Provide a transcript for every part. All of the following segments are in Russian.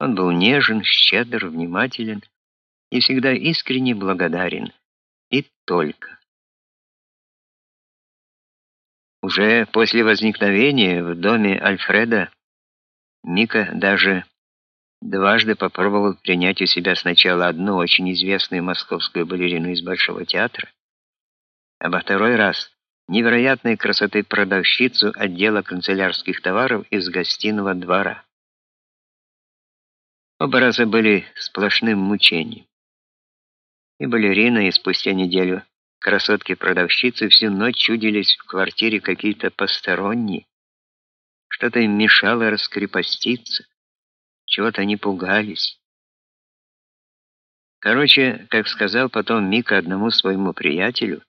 Он был нежен, щедр, внимателен и всегда искренне благодарен. И только. Уже после возникновения в доме Альфреда Мика даже дважды попробовал принять у себя сначала одну очень известную московскую балерину из Большого театра, а во второй раз невероятной красоты продавщицу отдела канцелярских товаров из гостиного двора. Оба раза были сплошным мучением. И балерина, и спустя неделю красотки-продавщицы всю ночь чудились в квартире какие-то посторонние. Что-то им мешало раскрепоститься, чего-то они пугались. Короче, как сказал потом Мика одному своему приятелю,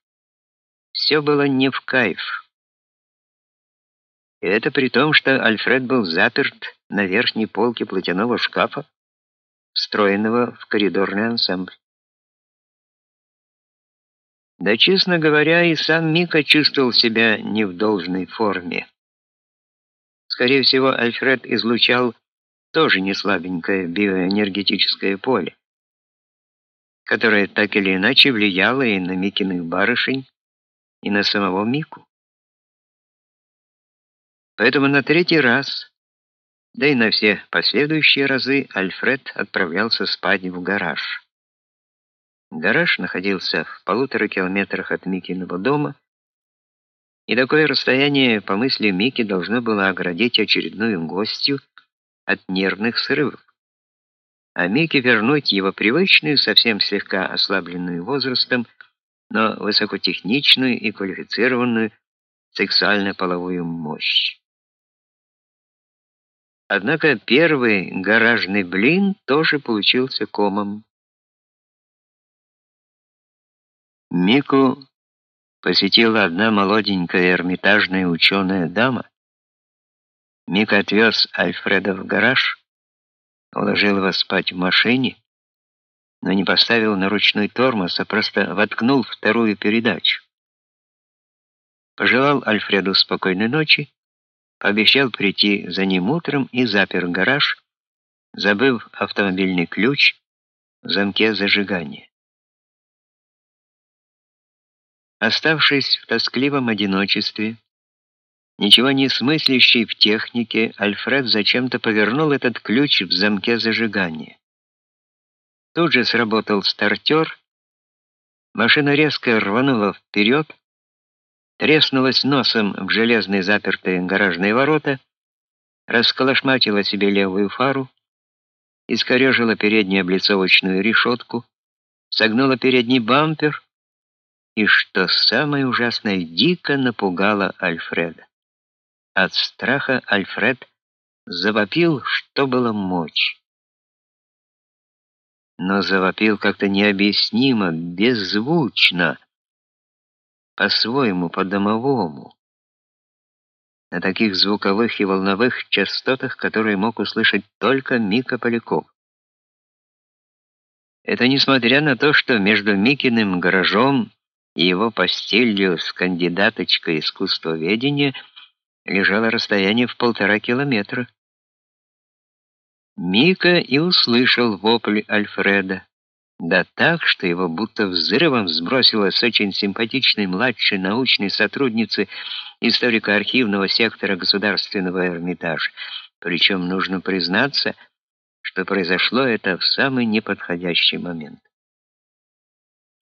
все было не в кайф. И это при том, что Альфред был заперт на верхней полке платяного шкафа, встроенного в коридорный ансамбль. Да, честно говоря, и сам Мика чувствовал себя не в должной форме. Скорее всего, Альфред излучал тоже не слабенькое биоэнергетическое поле, которое так или иначе влияло и на Микиных барышень, и на самого Мику. Поэтому на третий раз, да и на все последующие разы Альфред отправлялся спать в гараж. Гараж находился в полутора километрах от Микиного дома, и такое расстояние, по мысли Мики, должно было оградить очередную гостью от нервных срывов. А Мики вернуть его привычную, совсем слегка ослабленную возрастом, но высокотехничную и квалифицированную сексуально-половую мощь. Однако первый гаражный блин тоже получился комом. Мику посетила одна молоденькая эрмитажная ученая дама. Мика отвез Альфреда в гараж, уложил его спать в машине, но не поставил на ручной тормоз, а просто воткнул вторую передачу. Пожелал Альфреду спокойной ночи, пообещал прийти за ним утром и запер гараж, забыв автомобильный ключ в замке зажигания. Оставшись в тоскливом одиночестве, ничего не смыслящий в технике, Альфред зачем-то повернул этот ключ в замке зажигания. Тут же сработал стартер, машина резко рванула вперед, треснулась носом в железные запертые гаражные ворота, расколошматила себе левую фару, искорежила переднюю облицовочную решетку, согнула передний бампер, и, что самое ужасное, дико напугало Альфреда. От страха Альфред завопил, что было мочь. Но завопил как-то необъяснимо, беззвучно, по-своему, по-домовому, на таких звуковых и волновых частотах, которые мог услышать только Мика Поляков. Это несмотря на то, что между Микиным гаражом и его постелью с кандидаточкой искусствоведения лежало расстояние в полтора километра. Мика и услышал вопль Альфреда, да так, что его будто взрывом сбросило с очень симпатичной младшей научной сотрудницы историко-архивного сектора Государственного Эрмитажа. Причем нужно признаться, что произошло это в самый неподходящий момент.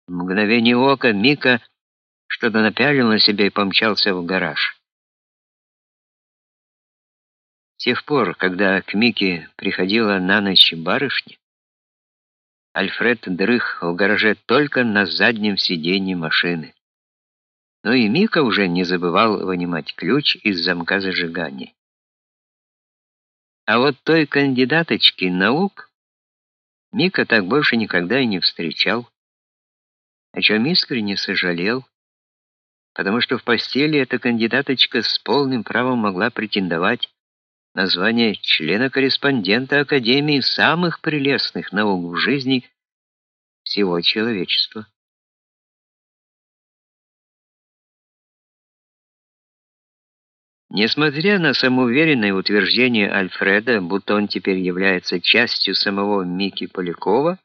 В мгновение ока Мика что-то напялил на себя и помчался в гараж. С тех пор, когда к Мике приходила на ночь барышня, Альфред дрых в гараже только на заднем сиденье машины. Но и Мика уже не забывал вынимать ключ из замка зажигания. А вот той кандидаточки наук Мика так больше никогда и не встречал о чем искренне сожалел, потому что в постели эта кандидаточка с полным правом могла претендовать на звание члена-корреспондента Академии самых прелестных наук в жизни всего человечества. Несмотря на самоуверенное утверждение Альфреда, будто он теперь является частью самого Мики Полякова,